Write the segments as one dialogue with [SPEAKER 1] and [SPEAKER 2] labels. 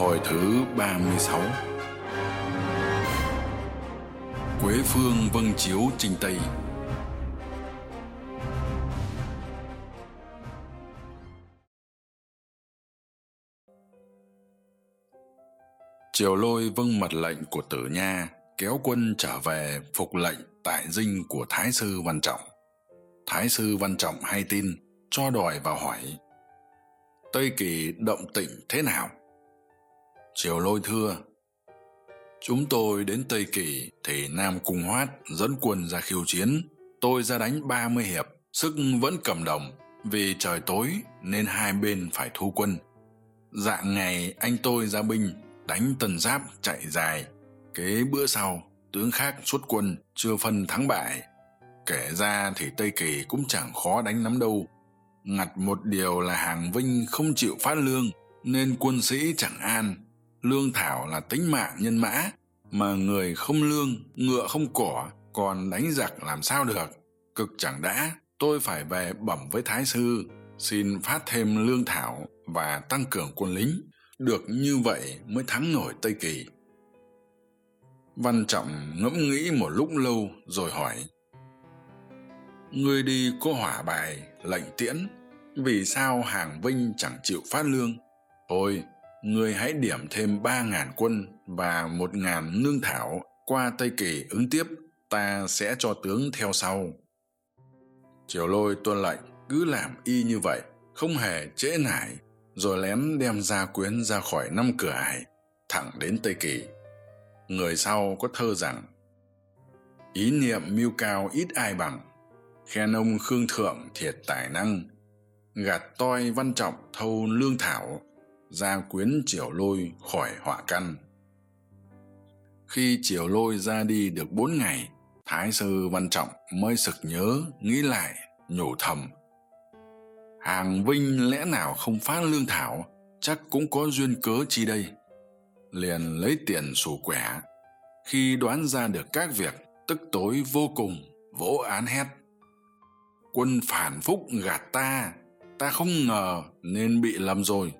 [SPEAKER 1] Hồi thứ ba mươi sáu. Quế Phương vâng chiếu trình Tây. Triều lôi vâng mật lệnh của tử nha, kéo quân trở về phục lệnh tại dinh của thái sư văn trọng. Thái sư văn trọng hay tin, cho đòi vào hỏi, tây kỳ động tĩnh thế nào? Triều lôi thưa. Chúng tôi đến tây kỳ thì nam cung hoát dẫn quân ra khiêu chiến. Tôi ra đánh ba mươi hiệp, sức vẫn cầm đồng. Vì trời tối nên hai bên phải thu quân. Dạng ngày anh tôi ra binh, đánh tần giáp chạy dài. Kế bữa sau, tướng khác xuất quân, chưa phân thắng bại. Kể ra thì tây kỳ cũng chẳng khó đánh lắm đâu. Ngặt một điều là hàng vinh không chịu phát lương, nên quân sĩ chẳng an lương thảo là tính mạng nhân mã, mà người không lương, ngựa không cỏ, còn đánh giặc làm sao được? Cực chẳng đã, tôi phải về bẩm với thái sư, xin phát thêm lương thảo và tăng cường quân lính. Được như vậy mới thắng nổi tây kỳ. Văn trọng ngẫm nghĩ một lúc lâu rồi hỏi, ngươi đi có hỏa bài, lệnh tiễn, vì sao hàng vinh chẳng chịu phát lương? Thôi ngươi hãy điểm thêm ba ngàn quân và một ngàn lương thảo qua tây kỳ ứng tiếp, ta sẽ cho tướng theo sau. Triều lôi tuân lệnh, cứ làm y như vậy, không hề trễ nải, rồi lén đem gia quyến ra khỏi năm cửa ải, thẳng đến tây kỳ. Người sau có thơ rằng, ý niệm mưu cao ít ai bằng, khen ông khương thượng thiệt tài năng, gạt toi văn trọng thâu lương thảo ra quyến triều lôi khỏi họa căn. Khi triều lôi ra đi được bốn ngày, thái sư văn trọng mới sực nhớ, nghĩ lại, nhủ thầm. Hàng vinh lẽ nào không phát lương thảo, chắc cũng có duyên cớ chi đây. Liền lấy tiền sủ quẻ. Khi đoán ra được các việc, tức tối vô cùng, vỗ án hét. Quân phản phúc gạt ta ta không ngờ nên bị lầm rồi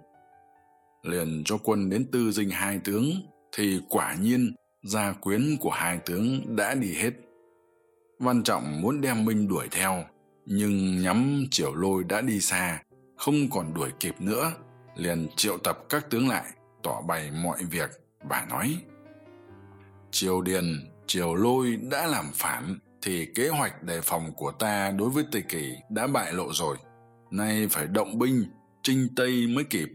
[SPEAKER 1] liền cho quân đến tư dinh hai tướng, thì quả nhiên gia quyến của hai tướng đã đi hết. Văn trọng muốn đem binh đuổi theo, nhưng nhắm triều lôi đã đi xa, không còn đuổi kịp nữa, liền triệu tập các tướng lại, tỏ bày mọi việc và nói. Triều điền, triều lôi đã làm phản, thì kế hoạch đề phòng của ta đối với tây kỳ đã bại lộ rồi. Nay phải động binh, trinh tây mới kịp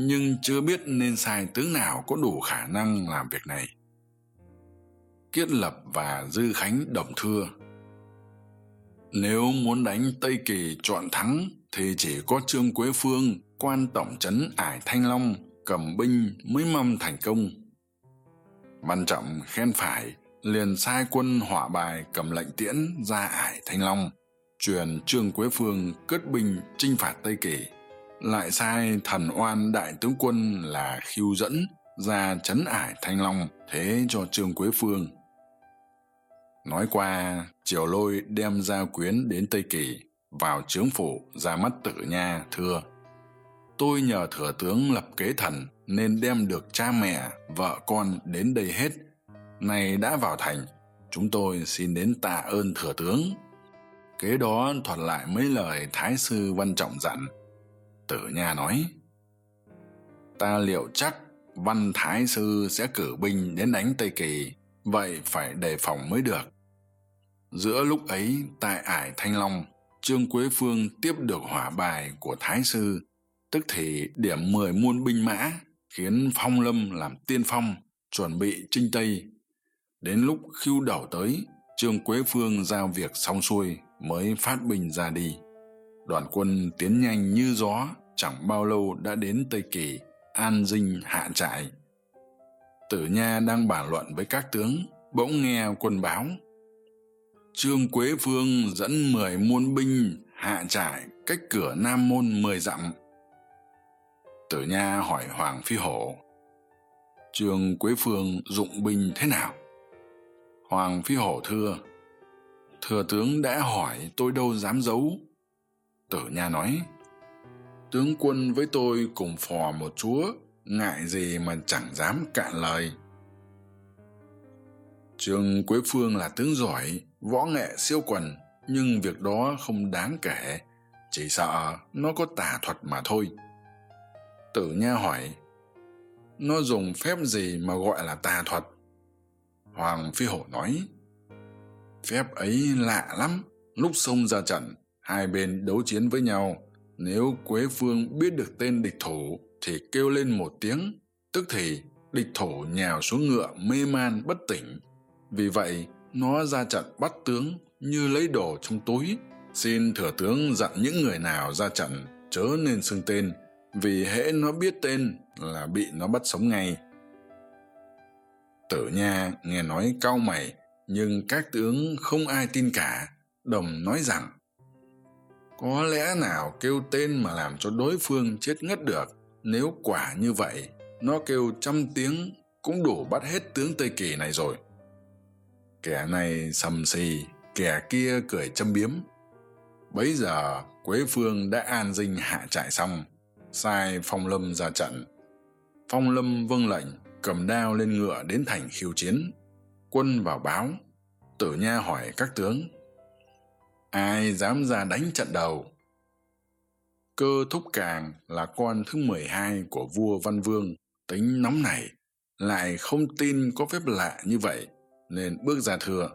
[SPEAKER 1] nhưng chưa biết nên sai tướng nào có đủ khả năng làm việc này. Kiết lập và dư khánh đồng thưa, nếu muốn đánh tây kỳ chọn thắng thì chỉ có trương quế phương, quan tổng trấn ải thanh long, cầm binh mới mong thành công. Văn trọng khen phải, liền sai quân hỏa bài cầm lệnh tiễn ra ải thanh long, truyền trương quế phương cất binh chinh phạt tây kỳ lại sai thần oan đại tướng quân là khiêu dẫn, ra trấn ải thanh long, thế cho trương quế phương. Nói qua, triều lôi đem gia quyến đến tây kỳ, vào trướng phủ, ra mắt tử nha, thưa. Tôi nhờ thừa tướng lập kế thần, nên đem được cha mẹ, vợ con đến đây hết. Nay đã vào thành, chúng tôi xin đến tạ ơn thừa tướng. Kế đó thuật lại mấy lời thái sư văn trọng dặn tử nha nói, ta liệu chắc văn thái sư sẽ cử binh đến đánh tây kỳ, vậy phải đề phòng mới được. Giữa lúc ấy, tại ải thanh long, trương quế phương tiếp được hỏa bài của thái sư, tức thì điểm mười muôn binh mã khiến phong lâm làm tiên phong, chuẩn bị chinh tây. Đến lúc khiêu đầu tới, trương quế phương giao việc xong xuôi mới phát binh ra đi. Đoàn quân tiến nhanh như gió chẳng bao lâu đã đến tây kỳ, an dinh hạ trại. Tử nha đang bàn luận với các tướng, bỗng nghe quân báo. Trương quế phương dẫn mười muôn binh hạ trại cách cửa nam môn mười dặm. Tử nha hỏi hoàng phi hổ, trương quế phương dụng binh thế nào? Hoàng phi hổ thưa, thừa tướng đã hỏi tôi đâu dám giấu. Tử nha nói tướng quân với tôi cùng phò một chúa, ngại gì mà chẳng dám cạn lời. Trương quế phương là tướng giỏi, võ nghệ siêu quần, nhưng việc đó không đáng kể, chỉ sợ nó có tà thuật mà thôi. Tử nha hỏi, nó dùng phép gì mà gọi là tà thuật? Hoàng phi hổ nói, phép ấy lạ lắm, lúc xông ra trận, hai bên đấu chiến với nhau nếu quế phương biết được tên địch thủ thì kêu lên một tiếng, tức thì địch thủ nhào xuống ngựa mê man bất tỉnh. Vì vậy, nó ra trận bắt tướng như lấy đồ trong túi. Xin thừa tướng dặn những người nào ra trận chớ nên xưng tên, vì hễ nó biết tên là bị nó bắt sống ngay. Tử nha nghe nói cau mày, nhưng các tướng không ai tin cả, đồng nói rằng có lẽ nào kêu tên mà làm cho đối phương chết ngất được? Nếu quả như vậy, nó kêu trăm tiếng cũng đủ bắt hết tướng tây kỳ này rồi. Kẻ này sầm xì, kẻ kia cười châm biếm. Bấy giờ, quế phương đã an dinh hạ trại xong, sai phong lâm ra trận. Phong lâm vâng lệnh, cầm đao lên ngựa đến thành khiêu chiến. Quân vào báo, tử nha hỏi các tướng ai dám ra đánh trận đầu? Cơ thúc càng là con thứ mười hai của vua văn vương, tính nóng này lại không tin có phép lạ như vậy, nên bước ra thưa.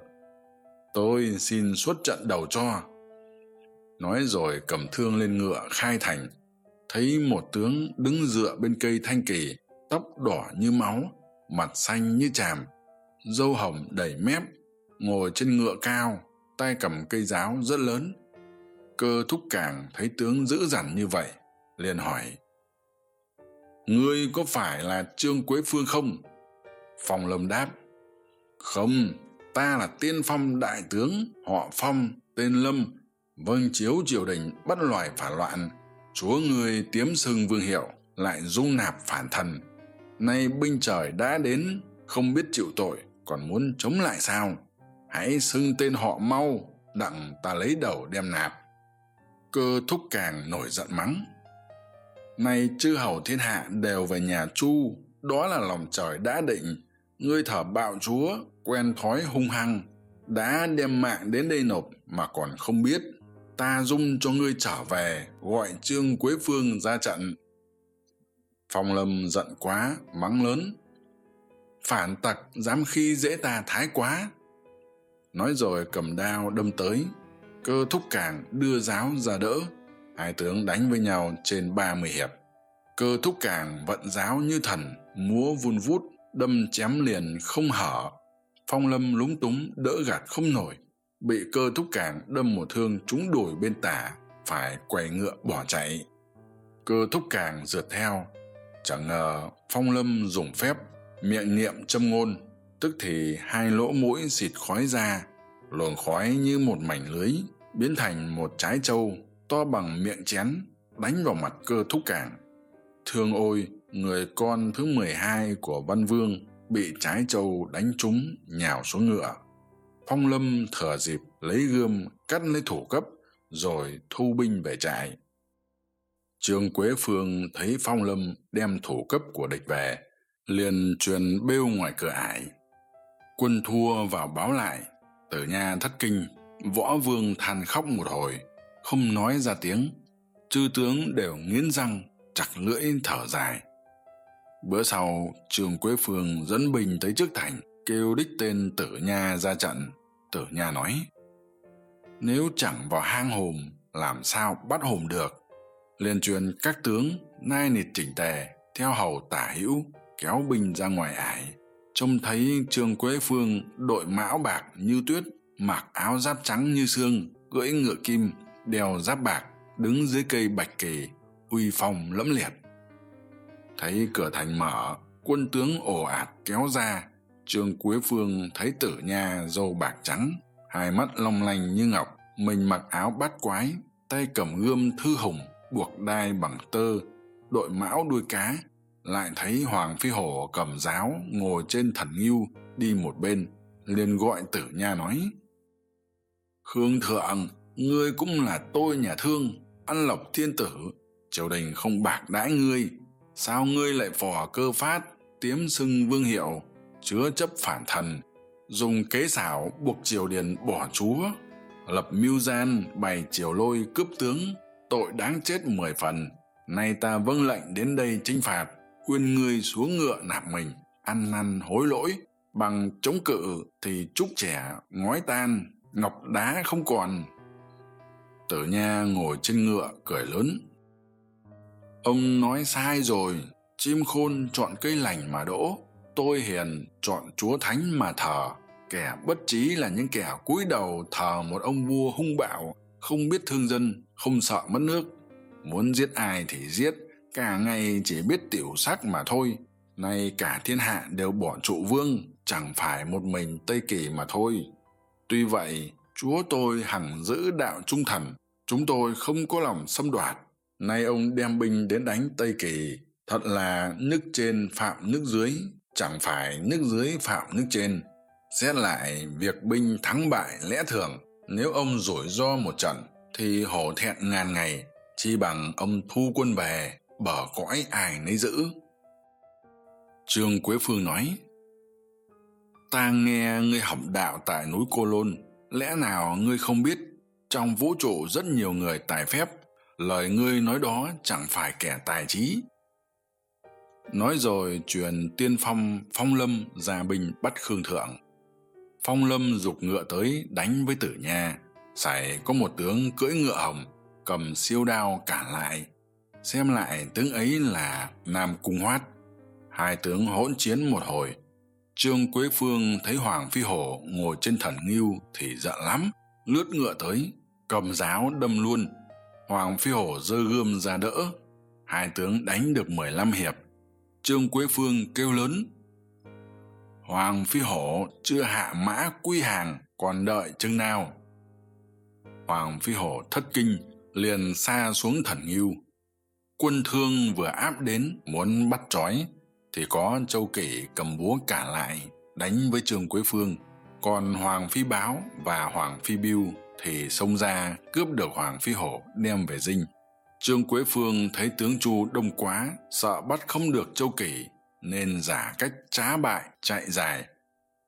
[SPEAKER 1] Tôi xin xuất trận đầu cho. Nói rồi cầm thương lên ngựa khai thành, thấy một tướng đứng dựa bên cây thanh kỳ, tóc đỏ như máu, mặt xanh như tràm râu hồng đầy mép, ngồi trên ngựa cao tay cầm cây giáo rất lớn. Cơ thúc càng thấy tướng dữ dằn như vậy, liền hỏi, ngươi có phải là trương quế phương không? Phong lâm đáp, không, ta là tiên phong đại tướng, họ phong, tên lâm. Vâng chiếu triều đình bắt loài phản loạn. Chúa ngươi tiếm sừng vương hiệu, lại dung nạp phản thần. Nay binh trời đã đến, không biết chịu tội, còn muốn chống lại sao? Hãy xưng tên họ mau, đặng ta lấy đầu đem nạp. Cơ thúc càng nổi giận mắng. Nay chư hầu thiên hạ đều về nhà chu, đó là lòng trời đã định. Ngươi thở bạo chúa, quen thói hung hăng, đã đem mạng đến đây nộp mà còn không biết. Ta dung cho ngươi trở về, gọi trương quế phương ra trận. Phong lâm giận quá, mắng lớn. Phản tặc dám khi dễ ta thái quá nói rồi cầm đao đâm tới. Cơ thúc càng đưa giáo ra đỡ. Hai tướng đánh với nhau trên ba mươi hiệp. Cơ thúc càng vận giáo như thần, múa vun vút, đâm chém liền không hở. Phong lâm lúng túng đỡ gạt không nổi. Bị cơ thúc càng đâm một thương trúng đùi bên tả, phải quay ngựa bỏ chạy. Cơ thúc càng rượt theo. Chẳng ngờ phong lâm dùng phép, miệng niệm châm ngôn tức thì hai lỗ mũi xịt khói ra, luồng khói như một mảnh lưới, biến thành một trái trâu to bằng miệng chén, đánh vào mặt cơ thúc cảng. Thương ôi, người con thứ mười hai của văn vương bị trái trâu đánh trúng, nhào xuống ngựa. Phong lâm thở dịp lấy gươm, cắt lấy thủ cấp, rồi thu binh về trại. Trương quế phương thấy phong lâm đem thủ cấp của địch về, liền truyền bêu ngoài cửa ải quân thua vào báo lại tử nha thất kinh, võ vương than khóc một hồi, không nói ra tiếng. Chư tướng đều nghiến răng, chặt lưỡi thở dài. Bữa sau, trường quế phương dẫn binh tới trước thành, kêu đích tên tử nha ra trận. Tử nha nói, nếu chẳng vào hang hùm làm sao bắt hùm được? Liền truyền các tướng, nai nịt chỉnh tề, theo hầu tả hữu, kéo binh ra ngoài ải trông thấy trương quế phương đội mão bạc như tuyết, mặc áo giáp trắng như xương, cưỡi ngựa kim, đeo giáp bạc, đứng dưới cây bạch kỳ uy phong lẫm liệt. Thấy cửa thành mở, quân tướng ồ ạt kéo ra trương quế phương thấy tử nha râu bạc trắng, hai mắt long lanh như ngọc, mình mặc áo bát quái, tay cầm gươm thư hùng buộc đai bằng tơ, đội mão đuôi cá lại thấy hoàng phi hổ cầm giáo ngồi trên thần nghiêu đi một bên, liền gọi tử nha nói, khương thượng ngươi cũng là tôi nhà thương, ăn lộc thiên tử, triều đình không bạc đãi ngươi, sao ngươi lại phò cơ phát, tiếm xưng vương hiệu, chứa chấp phản thần, dùng kế xảo buộc triều điền bỏ chúa, lập mưu gian bày triều lôi cướp tướng, tội đáng chết mười phần, nay ta vâng lệnh đến đây chinh phạt khuyên ngươi xuống ngựa nạp mình, ăn năn hối lỗi, bằng chống cự thì trúc trẻ ngói tan, ngọc đá không còn. Tử nha ngồi trên ngựa cười lớn. Ông nói sai rồi, chim khôn chọn cây lành mà đỗ, tôi hiền chọn chúa thánh mà thờ. Kẻ bất trí là những kẻ cúi đầu thờ một ông vua hung bạo, không biết thương dân, không sợ mất nước. Muốn giết ai thì giết cả ngày chỉ biết tiểu sắc mà thôi. Nay cả thiên hạ đều bỏ trụ vương, chẳng phải một mình tây kỳ mà thôi. Tuy vậy, chúa tôi hằng giữ đạo trung thần, chúng tôi không có lòng xâm đoạt. Nay ông đem binh đến đánh tây kỳ, thật là nước trên phạm nước dưới, chẳng phải nước dưới phạm nước trên. Xét lại việc binh thắng bại lẽ thường, nếu ông rủi ro một trận thì hổ thẹn ngàn ngày, chi bằng ông thu quân về bờ cõi ai nấy giữ. Trương quế phương nói, ta nghe ngươi học đạo tại núi cô lôn, lẽ nào ngươi không biết, trong vũ trụ rất nhiều người tài phép, lời ngươi nói đó chẳng phải kẻ tài trí. Nói rồi truyền tiên phong phong lâm ra binh bắt khương thượng. Phong lâm g ụ c ngựa tới đánh với tử nha sảy có một tướng cưỡi ngựa hồng, cầm siêu đao cản lại xem lại tướng ấy là nam cung hoát. Hai tướng hỗn chiến một hồi. Trương quế phương thấy hoàng phi hổ ngồi trên thần nghiêu thì giận lắm, lướt ngựa tới, cầm giáo đâm luôn. Hoàng phi hổ giơ gươm ra đỡ. Hai tướng đánh được mười lăm hiệp. Trương quế phương kêu lớn, hoàng phi hổ chưa hạ mã quy hàng, còn đợi chừng nào? Hoàng phi hổ thất kinh, liền xa xuống thần nghiêu quân thương vừa áp đến muốn bắt trói, thì có châu kỷ cầm búa cả lại, đánh với trương quế phương. Còn hoàng phi báo và hoàng phi biêu thì xông ra, cướp được hoàng phi hổ, đem về dinh. Trương quế phương thấy tướng chu đông quá, sợ bắt không được châu kỷ nên giả cách trá bại, chạy dài.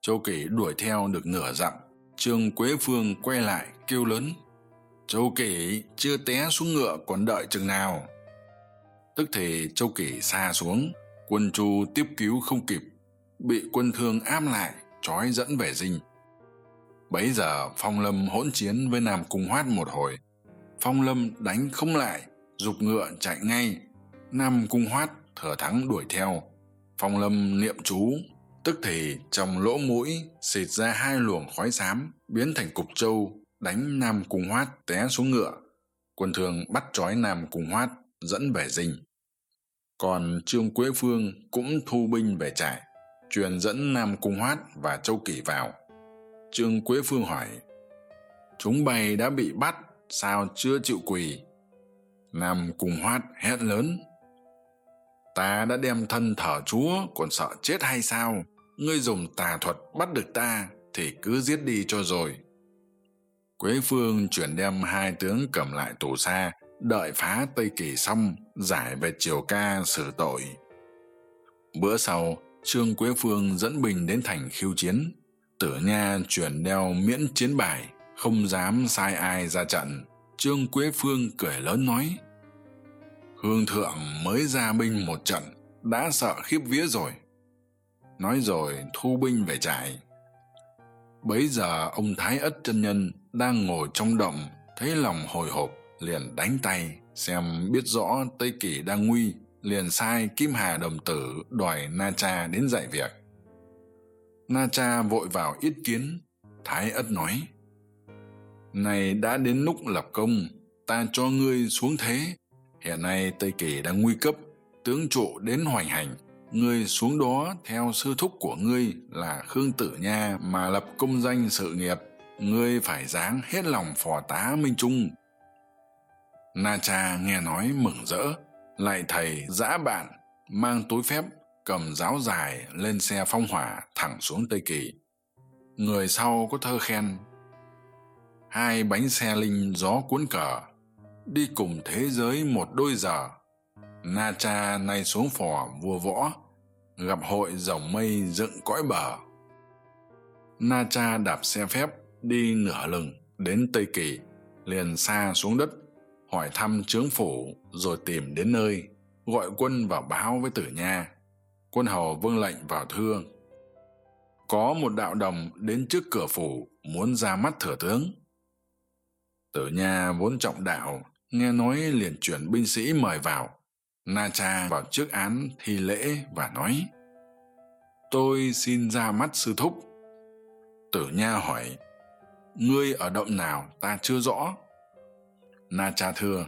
[SPEAKER 1] Châu kỷ đuổi theo được nửa dặm, trương quế phương quay lại kêu lớn, châu kỷ chưa té xuống ngựa còn đợi chừng nào? Tức thì châu kỷ xa xuống, quân chu tiếp cứu không kịp, bị quân thương áp lại, trói dẫn về dinh. Bấy giờ phong lâm hỗn chiến với nam cung hoát một hồi. Phong lâm đánh không lại g ụ c ngựa chạy ngay. Nam cung hoát thừa thắng đuổi theo. Phong lâm niệm chú, tức thì trong lỗ mũi xịt ra hai luồng khói xám biến thành cục trâu, đánh nam cung hoát té xuống ngựa. Quân thường bắt trói nam cung hoát, dẫn về dinh còn trương quế phương cũng thu binh về trại, truyền dẫn nam cung hoát và châu kỷ vào. Trương quế phương hỏi, chúng bay đã bị bắt, sao chưa chịu quỳ? Nam cung hoát hét lớn, ta đã đem thân thờ chúa, còn sợ chết hay sao? Ngươi dùng tà thuật bắt được ta thì cứ giết đi cho rồi. Quế phương chuyển đem hai tướng cầm lại tù xa đợi phá tây kỳ xong, giải về triều ca xử tội. Bữa sau, trương quế phương dẫn binh đến thành khiêu chiến. Tử nha chuyển đeo miễn chiến bài, không dám sai ai ra trận. Trương quế phương cười lớn nói, hương thượng mới ra binh một trận, đã sợ khiếp vía rồi. Nói rồi, thu binh về trại. Bấy giờ, ông thái ất chân nhân đang ngồi trong động, thấy lòng hồi hộp liền đánh tay, xem biết rõ tây kỷ đang nguy, liền sai kim hà đồng tử đòi na cha đến dạy việc. Na cha vội vào yết kiến, thái ất nói, này đã đến lúc lập công, ta cho ngươi xuống thế. Hiện nay tây kỳ đang nguy cấp, tướng trụ đến hoành hành. Ngươi xuống đó theo sư thúc của ngươi là khương tử nha mà lập công danh sự nghiệp. Ngươi phải dáng hết lòng phò tá minh trung na cha nghe nói mừng rỡ, lại thầy giã bạn mang túi phép cầm giáo dài lên xe phong hỏa thẳng xuống tây kỳ. Người sau có thơ khen, hai bánh xe linh gió cuốn cờ, đi cùng thế giới một đôi giờ. Na cha nay xuống phò vua võ, gặp hội dòng mây dựng cõi bờ. Na cha đạp xe phép đi nửa lừng đến tây kỳ, liền xa xuống đất hỏi thăm trướng phủ rồi tìm đến nơi, gọi quân vào báo với tử nha. Quân hầu vâng lệnh vào thưa. Có một đạo đồng đến trước cửa phủ muốn ra mắt thừa tướng. Tử nha vốn trọng đạo, nghe nói liền chuyển binh sĩ mời vào. Na cha vào trước án thi lễ và nói, tôi xin ra mắt sư thúc. Tử nha hỏi, ngươi ở động nào? Ta chưa rõ na cha thưa.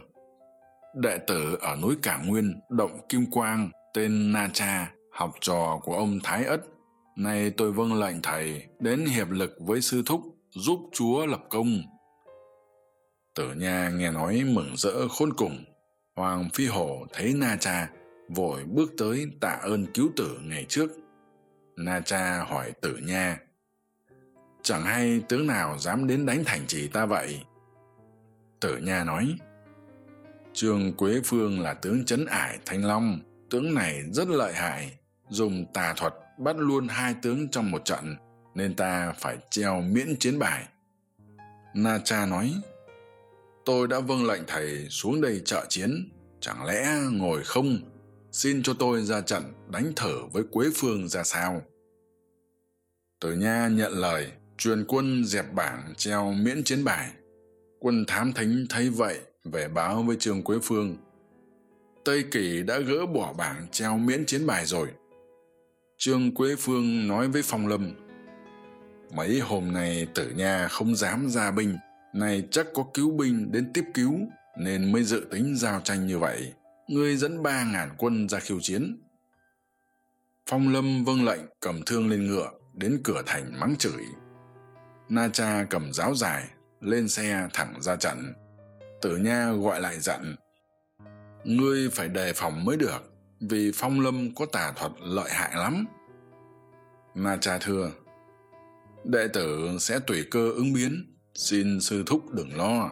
[SPEAKER 1] Đệ tử ở núi cả nguyên động kim quang tên na cha học trò của ông thái ất. Nay tôi vâng lệnh thầy đến hiệp lực với sư thúc giúp chúa lập công. Tử nha nghe nói mừng rỡ khôn cùng. Hoàng phi hổ thấy na cha vội bước tới tạ ơn cứu tử ngày trước. Na cha hỏi tử nha, chẳng hay tướng nào dám đến đánh thành trì ta vậy? Tử nha nói trương quế phương là tướng c ải thanh long, tướng này rất lợi hại, dùng tà thuật bắt luôn hai tướng trong một trận, nên ta phải treo miễn chiến bài. Na cha nói, tôi đã vâng lệnh thầy xuống đây trợ chiến, chẳng lẽ ngồi không? Xin cho tôi ra trận đánh thở với quế phương ra sao? Tử nha nhận lời, truyền quân dẹp bảng treo miễn chiến bài quân thám thính thấy vậy về báo với trương quế phương. Tây kỳ đã gỡ bỏ bảng treo miễn chiến bài rồi. Trương quế phương nói với phong lâm, mấy hôm nay tử nha không dám ra binh này chắc có cứu binh đến tiếp cứu, nên mới dự tính giao tranh như vậy. Ngươi dẫn ba ngàn quân ra khiêu chiến. Phong lâm vâng lệnh cầm thương lên ngựa, đến cửa thành mắng chửi. Na cha cầm giáo dài lên xe thẳng ra trận tử nha gọi lại dặn, ngươi phải đề phòng mới được, vì phong lâm có tà thuật lợi hại lắm. Na cha thưa, đệ tử sẽ tùy cơ ứng biến, xin sư thúc đừng lo.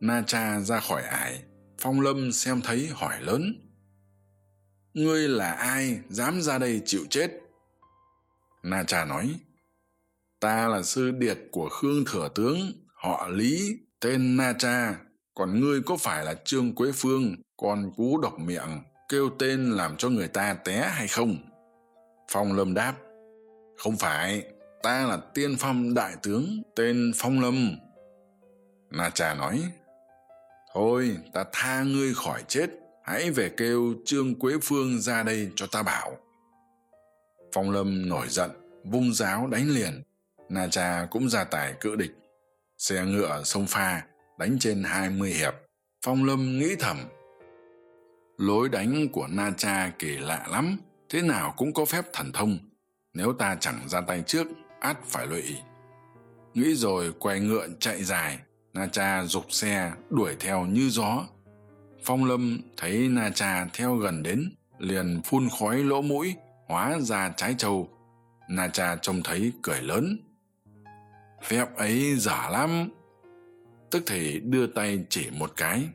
[SPEAKER 1] Na cha ra khỏi ải, phong lâm xem thấy hỏi lớn, ngươi là ai dám ra đây chịu chết? Na cha nói ta là sư điệt của khương thừa tướng, họ lý, tên na cha. Còn ngươi có phải là trương quế phương, con cú độc miệng, kêu tên làm cho người ta té hay không? Phong lâm đáp, không phải, ta là tiên phong đại tướng, tên phong lâm. Na cha nói, thôi, ta tha ngươi khỏi chết, hãy về kêu trương quế phương ra đây cho ta bảo. Phong lâm nổi giận, vung giáo đánh liền na cha cũng ra tài cự địch. Xe ngựa sông pha đánh trên hai mươi hiệp, phong lâm nghĩ thầm. Lối đánh của na cha kỳ lạ lắm, thế nào cũng có phép thần thông. Nếu ta chẳng ra tay trước, át phải lụy. Nghĩ rồi quay ngựa chạy dài, na cha g ụ c xe đuổi theo như gió. Phong lâm thấy na cha theo gần đến, liền phun khói lỗ mũi, hóa ra trái trâu. Na cha trông thấy cười lớn phép ấy giả lắm. Tức thì đưa tay chỉ một cái,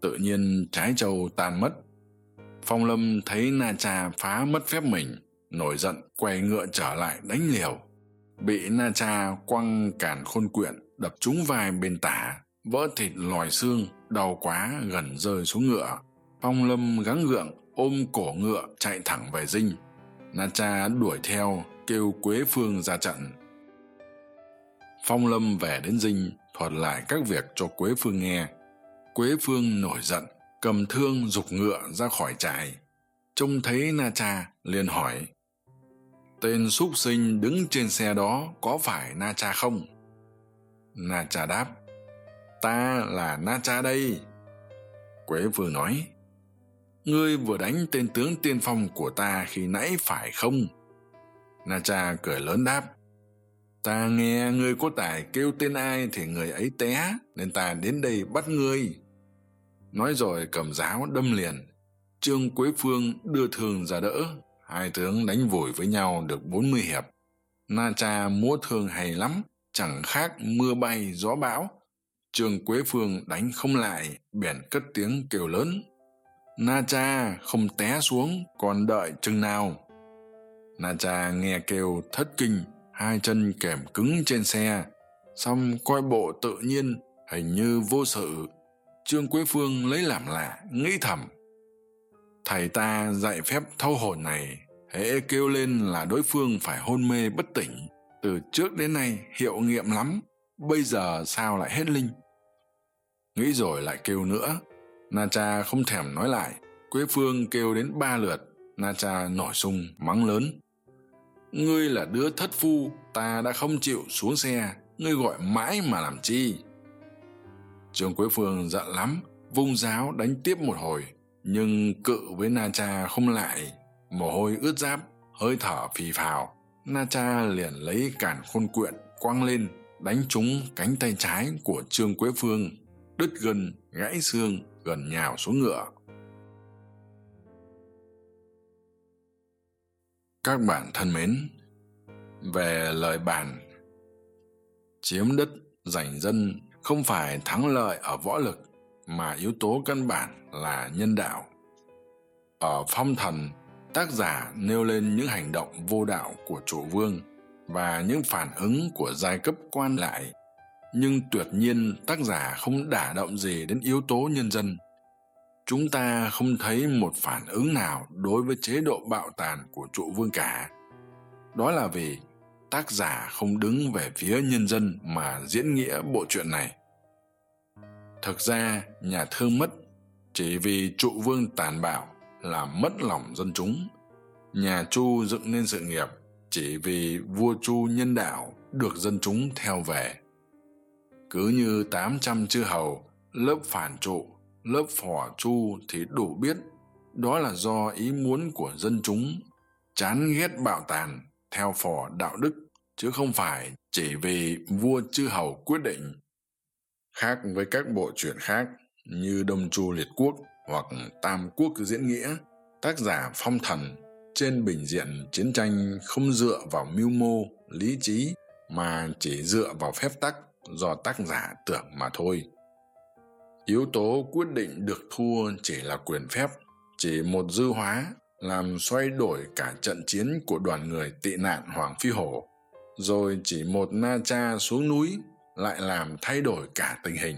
[SPEAKER 1] tự nhiên trái trâu tan mất. Phong lâm thấy na cha phá mất phép mình, nổi giận quay ngựa trở lại đánh liều. Bị na cha quăng cản khôn quyện, đập trúng vai bên tả, vỡ thịt lòi xương, đau quá gần rơi xuống ngựa. Phong lâm gắng gượng ôm cổ ngựa chạy thẳng về dinh. Na cha đuổi theo, kêu quế phương ra trận phong lâm về đến dinh, thuật lại các việc cho quế phương nghe. Quế phương nổi giận, cầm thương g ụ c ngựa ra khỏi trại. Trông thấy na cha, liền hỏi, tên x sinh đứng trên xe đó có phải na cha không? Na cha đáp, ta là na cha đây. Quế Phương nói, ngươi vừa đánh tên tướng tiên phong của ta khi nãy phải không? Na cha cười lớn đáp ta nghe ngươi có tài kêu tên ai thì người ấy té, nên ta đến đây bắt ngươi. Nói rồi cầm giáo đâm liền. Trương quế phương đưa thường ra đỡ. Hai tướng đánh vội với nhau được bốn mươi hiệp. Na cha múa thương hay lắm, chẳng khác mưa bay gió bão. Trương quế phương đánh không lại, bèn cất tiếng kêu lớn. Na cha không té xuống, còn đợi chừng nào. Na cha nghe kêu thất kinh hai chân kèm cứng trên xe, xong coi bộ tự nhiên hình như vô sự. Trương quế phương lấy làm lạ, nghĩ thầm. Thầy ta dạy phép thâu hồn này, hễ kêu lên là đối phương phải hôn mê bất tỉnh. Từ trước đến nay hiệu nghiệm lắm, bây giờ sao lại hết linh? Nghĩ rồi lại kêu nữa. Na cha không thèm nói lại, quế phương kêu đến ba lượt, na cha nổi sung, mắng lớn ngươi là đứa thất phu, ta đã không chịu xuống xe. Ngươi gọi mãi mà làm chi? Trương quế phương giận lắm, vung giáo đánh tiếp một hồi. Nhưng cự với na cha không lại. Mồ hôi ướt giáp hơi thở phì phào. Na cha liền lấy cản khôn quyện, quăng lên, đánh trúng cánh tay trái của trương quế phương. Đứt gân, gãy xương, gần nhào xuống ngựa. Các bạn thân mến, về lời bàn, chiếm đất, giành dân không phải thắng lợi ở võ lực, mà yếu tố căn bản là nhân đạo. Ở phong thần, tác giả nêu lên những hành động vô đạo của chủ vương và những phản ứng của giai cấp quan lại, nhưng tuyệt nhiên tác giả không đả động gì đến yếu tố nhân dân chúng ta không thấy một phản ứng nào đối với chế độ bạo tàn của trụ vương cả. Đó là vì tác giả không đứng về phía nhân dân mà diễn nghĩa bộ truyện này. Thực ra, nhà thương mất chỉ vì trụ vương tàn bạo làm mất lòng dân chúng. Nhà chu dựng nên sự nghiệp chỉ vì vua chu nhân đạo được dân chúng theo về. Cứ như tám trăm chư hầu lớp phản trụ lớp phò chu thì đủ biết, đó là do ý muốn của dân chúng, chán ghét bạo tàn theo phò đạo đức, chứ không phải chỉ vì vua chư hầu quyết định. Khác với các bộ truyện khác như đông chu liệt quốc hoặc tam quốc diễn nghĩa, tác giả phong thần trên bình diện chiến tranh không dựa vào mưu mô, lý trí mà chỉ dựa vào phép tắc do tác giả tưởng mà thôi yếu tố quyết định được thua chỉ là quyền phép, chỉ một dư hóa, làm xoay đổi cả trận chiến của đoàn người tị nạn hoàng phi hổ. Rồi chỉ một na cha xuống núi, lại làm thay đổi cả tình hình.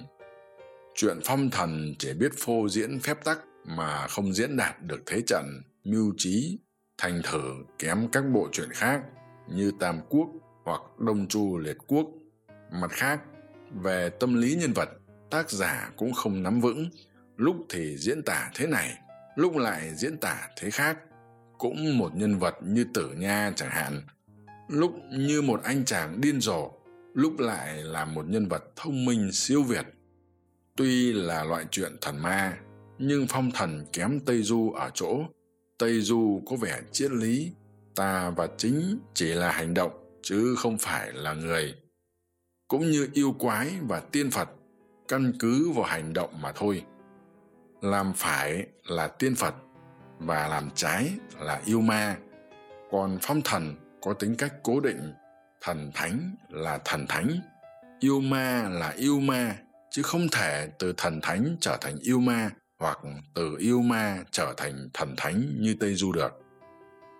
[SPEAKER 1] Chuyện phong thần chỉ biết phô diễn phép tắc mà không diễn đạt được thế trận, mưu trí, thành thử kém các bộ truyện khác như tam quốc hoặc đông chu liệt quốc. Mặt khác, về tâm lý nhân vật tác giả cũng không nắm vững. Lúc thì diễn tả thế này, lúc lại diễn tả thế khác. Cũng một nhân vật như tử nha chẳng hạn. Lúc như một anh chàng điên rồ, lúc lại là một nhân vật thông minh, siêu việt. Tuy là loại chuyện thần ma, nhưng phong thần kém tây du ở chỗ. Tây du có vẻ triết lý, ta và chính chỉ là hành động, chứ không phải là người. Cũng như yêu quái và tiên phật căn cứ vào hành động mà thôi. Làm phải là tiên phật và làm trái là yêu ma. Còn phong thần có tính cách cố định, thần thánh là thần thánh, yêu ma là yêu ma, chứ không thể từ thần thánh trở thành yêu ma hoặc từ yêu ma trở thành thần thánh như tây du được.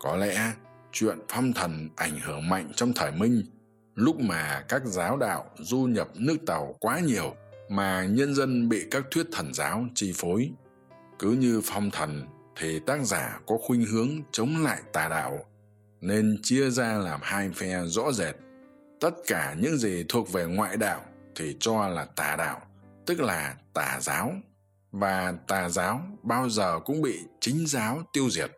[SPEAKER 1] Có lẽ chuyện phong thần ảnh hưởng mạnh trong thời minh, lúc mà các giáo đạo du nhập nước tàu quá nhiều mà nhân dân bị các thuyết thần giáo chi phối. Cứ như phong thần thì tác giả có khuynh hướng chống lại tà đạo, nên chia ra làm hai phe rõ rệt. Tất cả những gì thuộc về ngoại đạo thì cho là tà đạo, tức là tà giáo. Và tà giáo bao giờ cũng bị chính giáo tiêu diệt.